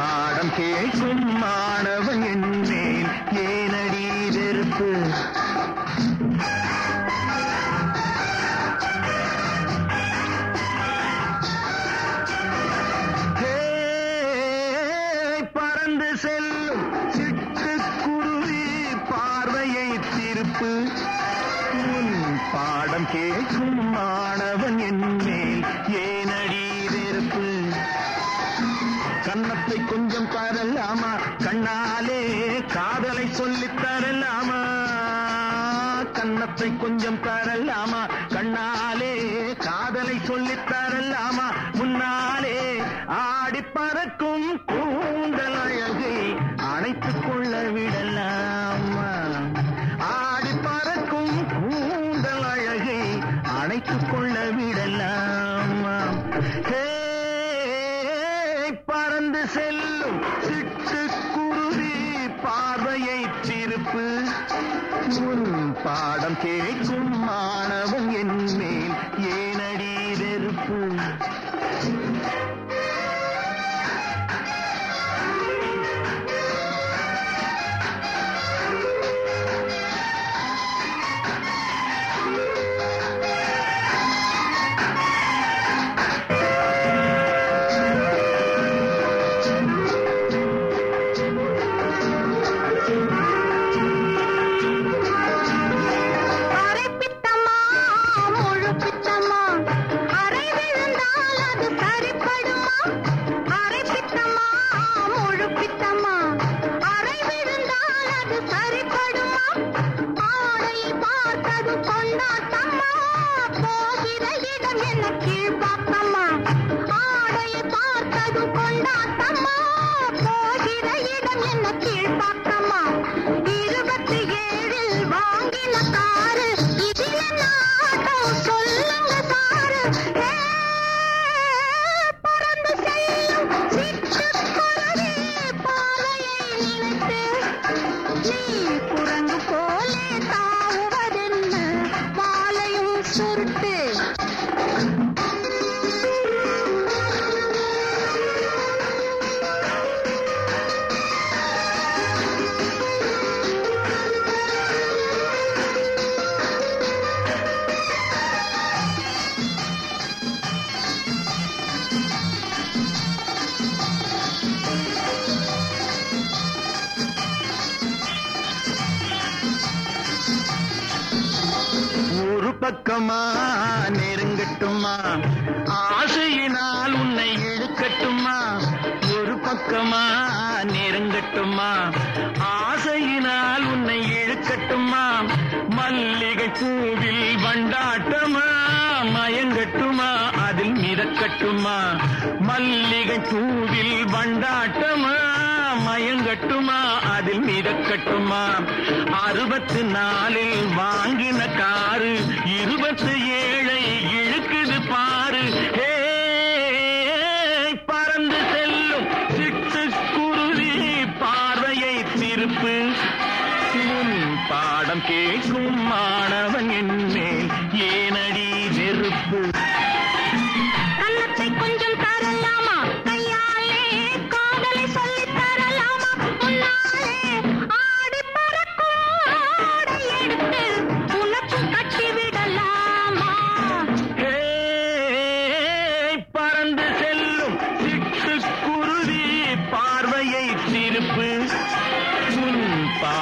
பாடம் கேட்கும் மாணவன் என்றேன் ஏனடி வெறுப்பு? பறந்து செல்லும் சிட்டுக்குருவி பார்வையை திருப்பு. பாடம் கேட்கும் மாணவன் என் மேல் ஏன கன்னத்தை கொஞ்சம் தரலாமா கண்ணாலே காதலை சொல்லித் தரலாமா கன்னத்தை கொஞ்சம் தரலாமா கண்ணாலே காதலை சொல்லித் தரலாமா முன்னாலே ஆடி பறக்கும் கூந்தல் அழகை அணைத்துக் கொள்ள விடலாமா? ஆடி பறக்கும் கூந்தல் அழகை அணைத்துக் கொள்ள விடலாமா? படிப்பு உன் பாடம் கேட்கும் மாணவன் என் மேல். ஏனடி வெறுப்பு? Brasil! பக்கமா நெருங்கட்டுமா? ஆசையினால் உன்னை இழுக்கட்டுமா? ஒரு பக்கமா நெருங்கட்டுமா? ஆசையினால் உன்னை இழுக்கட்டுமா? மல்லிகை பூவில் வண்டாட்டமா? மயங்கட்டுமா? அதில் மிதக்கட்டுமா? மல்லிகை பூவில் வண்டாட்டமா? மயங்கட்டுமா? அதில் மிதக்கட்டுமா? அறுபத்து நாலில் வாங்கின காரு இருபத்து ஏழை இழுக்குது பாரு. ஹே பறந்து செல்லும் சிட்டுக்குருவி பார்வையை திருப்பு. பாடம் கேட்கும் மாணவன்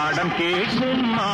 பாடம் கேட்கும் மா